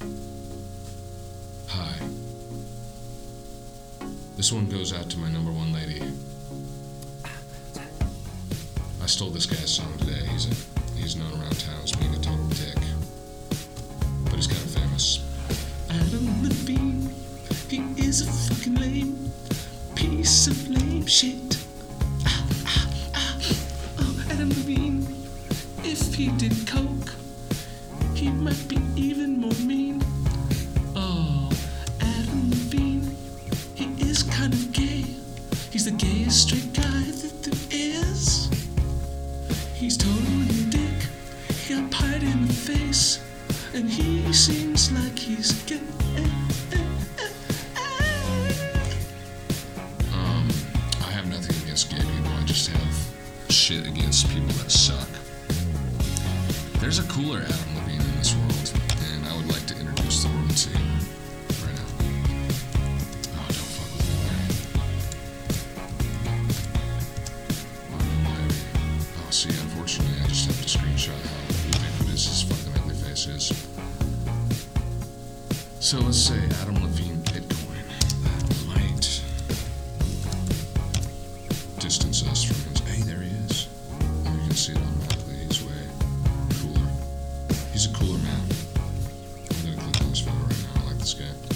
Hi. This one goes out to my number one lady. I stole this guy's song today. He's a, he's known around town as being a total dick, but he's kind of famous. Adam Levine, he is a fucking lame piece of lame shit. Ah, ah, ah. Oh, Adam Levine, if he did coke, he might be even more mean. Oh, Adam Levine, he is kind of gay. He's the gayest straight guy that there is. He's totally a dick. He got pied in the face, and he seems like he's gay. Um, I have nothing against gay people. I just have shit against people that suck. There's a cooler Adam this world, and I would like to introduce the world to him right now. Oh, don't fuck with me, Larry. Oh, see, unfortunately, I just have to screenshot how ubiquitous his fucking ugly face is. So let's say Adam Levine Bitcoin. Might distance I like this guy.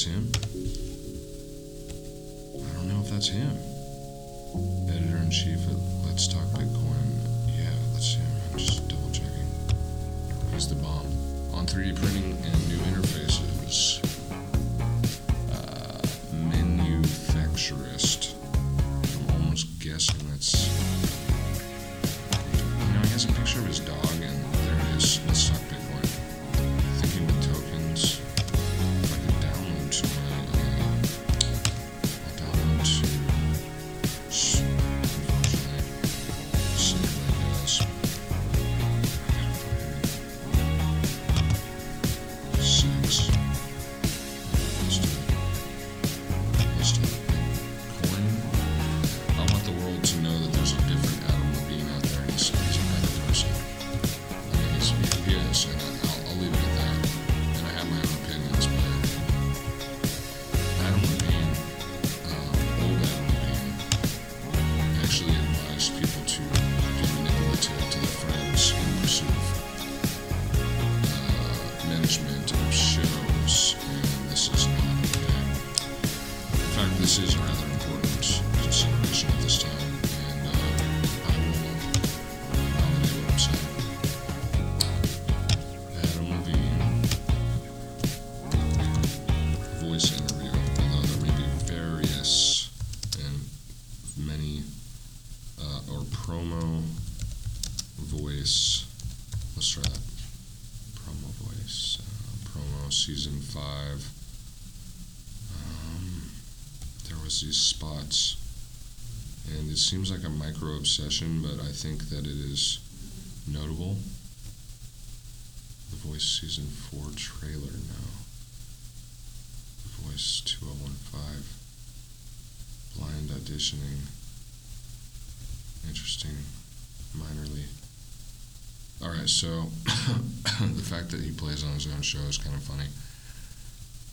This him? I don't know if that's him. Editor in chief at Let's Talk Bitcoin. Yeah, that's him. I'm just double checking. He's the bomb. On 3D printing and new interfaces. Uh, manufacturist. I'm almost guessing that's. You know, he has a picture of his dog, rather important consideration at this time, and uh, I will validate what I'm saying. Adam Levine, voice interview, although there may be various and many, uh, or promo voice. Let's try that. Promo voice. Uh, promo season five. Um, these spots, and it seems like a micro obsession, but I think that it is notable. The Voice season four trailer now. The Voice 2015. Blind auditioning. Interesting. Minorly. Alright, so the fact that he plays on his own show is kind of funny.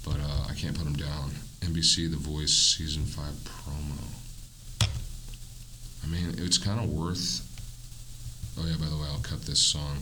But uh, I can't put him down. NBC The Voice Season 5 promo. I mean, it's kind of worth. Oh, yeah, by the way, I'll cut this song.